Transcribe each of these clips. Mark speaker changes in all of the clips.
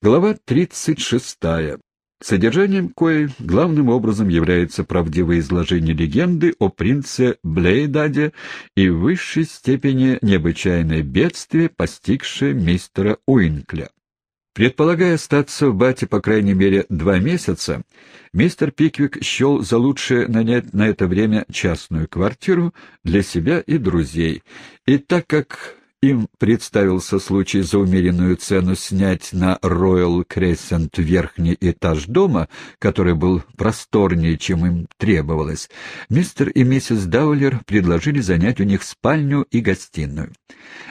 Speaker 1: Глава 36. Содержанием коей главным образом является правдивое изложение легенды о принце Блейдаде и в высшей степени необычайное бедствие, постигшее мистера Уинкля. Предполагая остаться в Бате по крайней мере два месяца, мистер Пиквик счел за лучшее нанять на это время частную квартиру для себя и друзей, и так как им представился случай за умеренную цену снять на Royal Crescent верхний этаж дома, который был просторнее, чем им требовалось. Мистер и миссис Даулер предложили занять у них спальню и гостиную.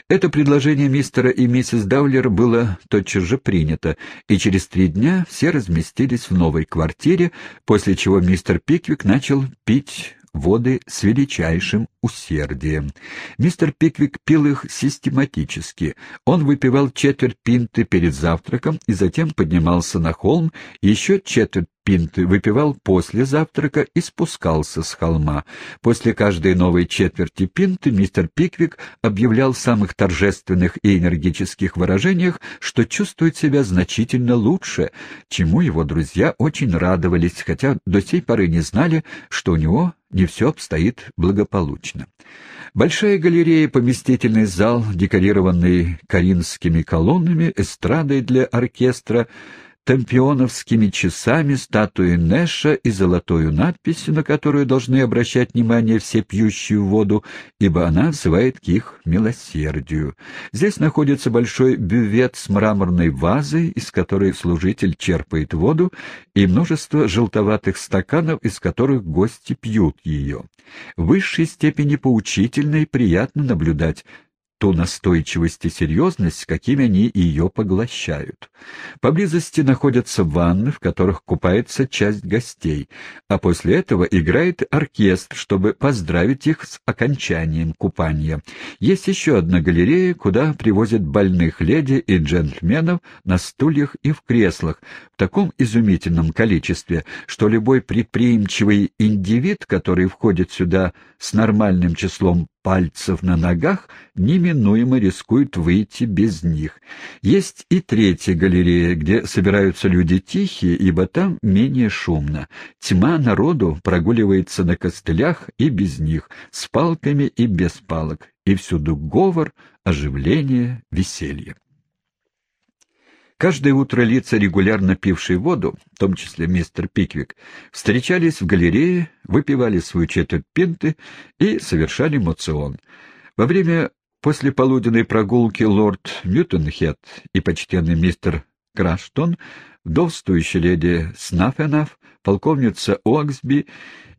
Speaker 1: Это предложение мистера и миссис Даулер было тотчас же принято, и через три дня все разместились в новой квартире, после чего мистер Пиквик начал пить воды с величайшим усердием. Мистер Пиквик пил их систематически. Он выпивал четверть пинты перед завтраком и затем поднимался на холм, еще четверть пинты выпивал после завтрака и спускался с холма. После каждой новой четверти пинты мистер Пиквик объявлял в самых торжественных и энергических выражениях, что чувствует себя значительно лучше, чему его друзья очень радовались, хотя до сей поры не знали, что у него не все обстоит благополучно. Большая галерея, поместительный зал, декорированный коринфскими колоннами, эстрадой для оркестра — тампионовскими часами, статуей Нэша и золотою надписью, на которую должны обращать внимание все пьющие воду, ибо она взывает к их милосердию. Здесь находится большой бювет с мраморной вазой, из которой служитель черпает воду, и множество желтоватых стаканов, из которых гости пьют ее. В высшей степени поучительно и приятно наблюдать ту настойчивость и серьезность, какими они ее поглощают. Поблизости находятся ванны, в которых купается часть гостей, а после этого играет оркестр, чтобы поздравить их с окончанием купания. Есть еще одна галерея, куда привозят больных леди и джентльменов на стульях и в креслах в таком изумительном количестве, что любой предприимчивый индивид, который входит сюда с нормальным числом пальцев на ногах, неминуемо рискует выйти без них. Есть и третья галерея, где собираются люди тихие, ибо там менее шумно. Тьма народу прогуливается на костылях и без них, с палками и без палок, и всюду говор, оживление, веселье. Каждое утро лица, регулярно пившие воду, в том числе мистер Пиквик, встречались в галерее, выпивали свою четверть пинты и совершали моцион. Во время послеполуденной прогулки лорд Мютенхед и почтенный мистер Краштон, вдовствующая леди Снафенаф, полковница Уаксби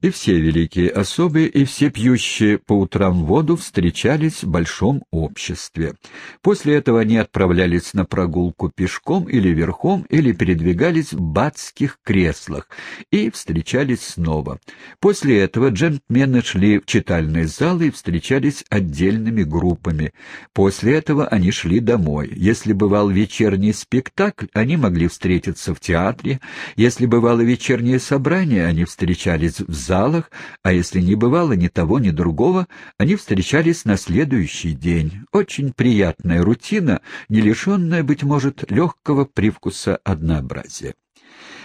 Speaker 1: и все великие особы, и все пьющие по утрам воду встречались в большом обществе. После этого они отправлялись на прогулку пешком или верхом, или передвигались в батских креслах и встречались снова. После этого джентльмены шли в читальные залы и встречались отдельными группами. После этого они шли домой. Если бывал вечерний спектакль, они могли встретиться в театре. Если бывало вечернее собрание, они встречались в залах, а если не бывало ни того, ни другого, они встречались на следующий день. Очень приятная рутина, не лишенная, быть может, легкого привкуса однообразия.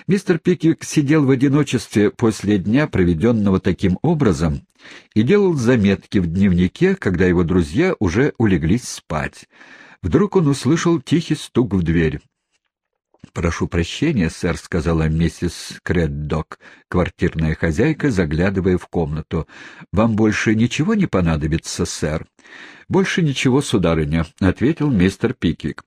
Speaker 1: Мистер Пиквик сидел в одиночестве после дня, проведенного таким образом, и делал заметки в дневнике, когда его друзья уже улеглись спать. Вдруг он услышал тихий стук в дверь. «Прошу прощения, сэр», — сказала миссис Креддок, квартирная хозяйка, заглядывая в комнату. «Вам больше ничего не понадобится, сэр?» «Больше ничего, сударыня», — ответил мистер Пиквик.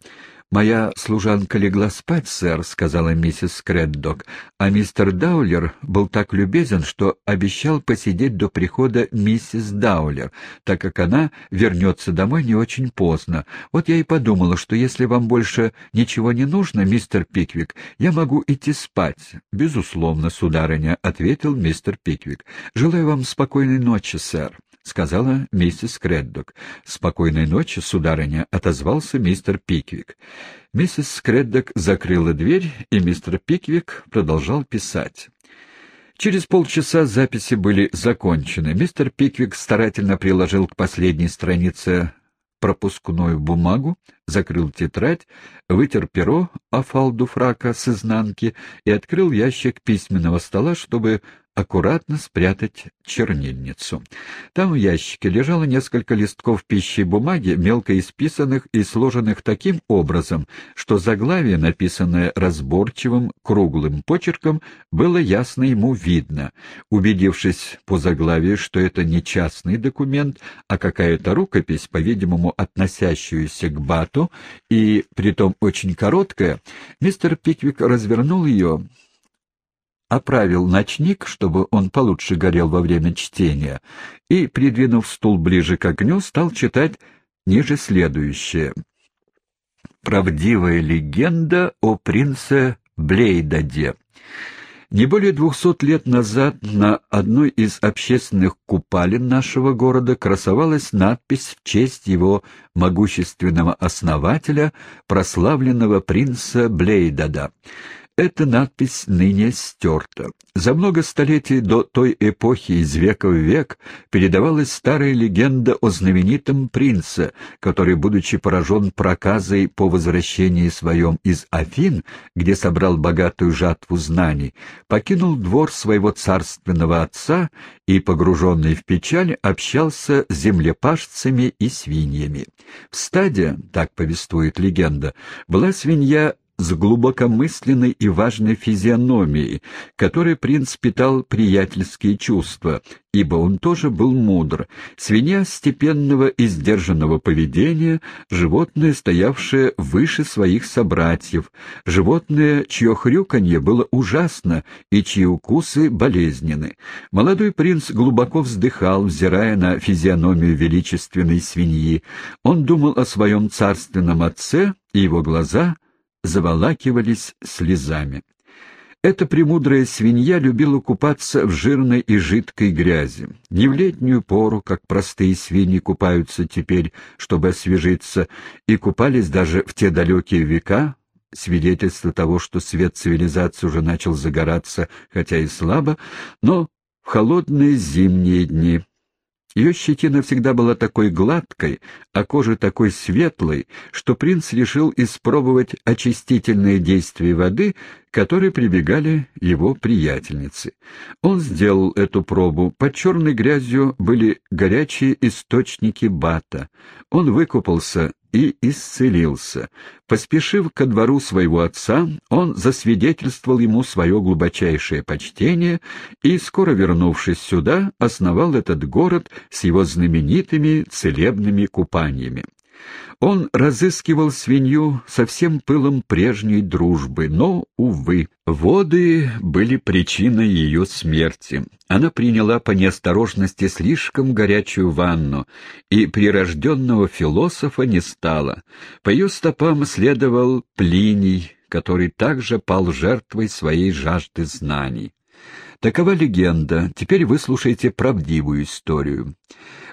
Speaker 1: «Моя служанка легла спать, сэр», — сказала миссис Креддок, «а мистер Даулер был так любезен, что обещал посидеть до прихода миссис Даулер, так как она вернется домой не очень поздно. Вот я и подумала, что если вам больше ничего не нужно, мистер Пиквик, я могу идти спать». «Безусловно, сударыня», — ответил мистер Пиквик. «Желаю вам спокойной ночи, сэр». — сказала миссис Креддок. «Спокойной ночи, сударыня», — отозвался мистер Пиквик. Миссис Креддок закрыла дверь, и мистер Пиквик продолжал писать. Через полчаса записи были закончены. Мистер Пиквик старательно приложил к последней странице пропускную бумагу, закрыл тетрадь, вытер перо о фалду фрака с изнанки и открыл ящик письменного стола, чтобы аккуратно спрятать чернильницу. Там в ящике лежало несколько листков пищи бумаги, мелко исписанных и сложенных таким образом, что заглавие, написанное разборчивым круглым почерком, было ясно ему видно. Убедившись по заглавию, что это не частный документ, а какая-то рукопись, по-видимому, относящуюся к Бату, и притом очень короткая, мистер Пиквик развернул ее, оправил ночник, чтобы он получше горел во время чтения, и, придвинув стул ближе к огню, стал читать ниже следующее. «Правдивая легенда о принце Блейдаде». Не более двухсот лет назад на одной из общественных купалин нашего города красовалась надпись в честь его могущественного основателя, прославленного принца Блейдада. Эта надпись ныне стерта. За много столетий до той эпохи из века в век передавалась старая легенда о знаменитом принце, который, будучи поражен проказой по возвращении своем из Афин, где собрал богатую жатву знаний, покинул двор своего царственного отца и, погруженный в печаль, общался с землепашцами и свиньями. В стаде, так повествует легенда, была свинья с глубокомысленной и важной физиономией, которой принц питал приятельские чувства, ибо он тоже был мудр, свинья степенного и сдержанного поведения, животное, стоявшее выше своих собратьев, животное, чье хрюканье было ужасно и чьи укусы болезненны. Молодой принц глубоко вздыхал, взирая на физиономию величественной свиньи. Он думал о своем царственном отце, и его глаза — заволакивались слезами. Эта премудрая свинья любила купаться в жирной и жидкой грязи. Не в летнюю пору, как простые свиньи купаются теперь, чтобы освежиться, и купались даже в те далекие века, свидетельство того, что свет цивилизации уже начал загораться, хотя и слабо, но в холодные зимние дни, ее щетина всегда была такой гладкой, а кожа такой светлой, что принц решил испробовать очистительные действия воды, к которой прибегали его приятельницы. Он сделал эту пробу. Под черной грязью были горячие источники бата. Он выкупался и исцелился. Поспешив ко двору своего отца, он засвидетельствовал ему свое глубочайшее почтение и, скоро вернувшись сюда, основал этот город с его знаменитыми целебными купаниями. Он разыскивал свинью со всем пылом прежней дружбы, но, увы, воды были причиной ее смерти. Она приняла по неосторожности слишком горячую ванну, и прирожденного философа не стало. По ее стопам следовал Плиний, который также пал жертвой своей жажды знаний. Такова легенда. Теперь выслушайте правдивую историю.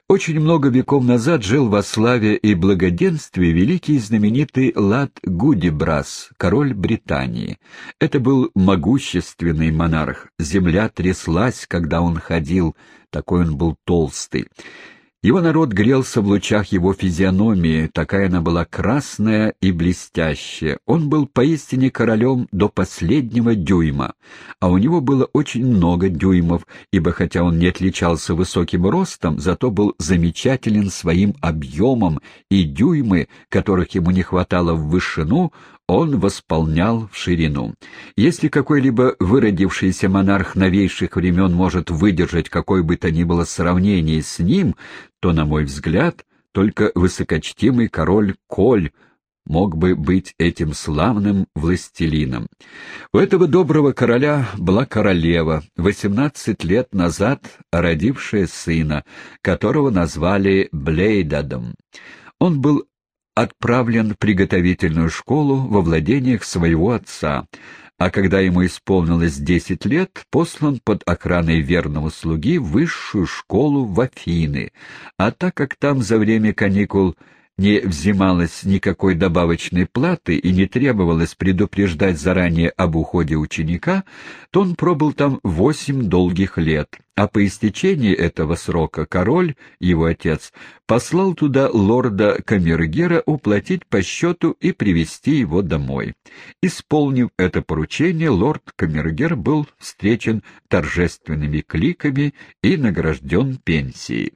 Speaker 1: Очень много веков назад жил во славе и благоденствии великий и знаменитый Лад Гудибрас, король Британии. Это был могущественный монарх. Земля тряслась, когда он ходил, такой он был толстый. Его народ грелся в лучах его физиономии, такая она была красная и блестящая. Он был поистине королем до последнего дюйма, а у него было очень много дюймов, ибо хотя он не отличался высоким ростом, зато был замечателен своим объемом, и дюймы, которых ему не хватало в вышину, он восполнял в ширину. Если какой-либо выродившийся монарх новейших времен может выдержать какое бы то ни было сравнение с ним, то, на мой взгляд, только высокочтимый король Коль мог бы быть этим славным властелином. У этого доброго короля была королева, восемнадцать лет назад родившая сына, которого назвали Блейдадом. Он был отправлен в приготовительную школу во владениях своего отца, а когда ему исполнилось десять лет, послан под охраной верного слуги в высшую школу в Афины, а так как там за время каникул не взималось никакой добавочной платы и не требовалось предупреждать заранее об уходе ученика, то он пробыл там восемь долгих лет, а по истечении этого срока король, его отец, послал туда лорда Камергера уплатить по счету и привести его домой. Исполнив это поручение, лорд Камергер был встречен торжественными кликами и награжден пенсией.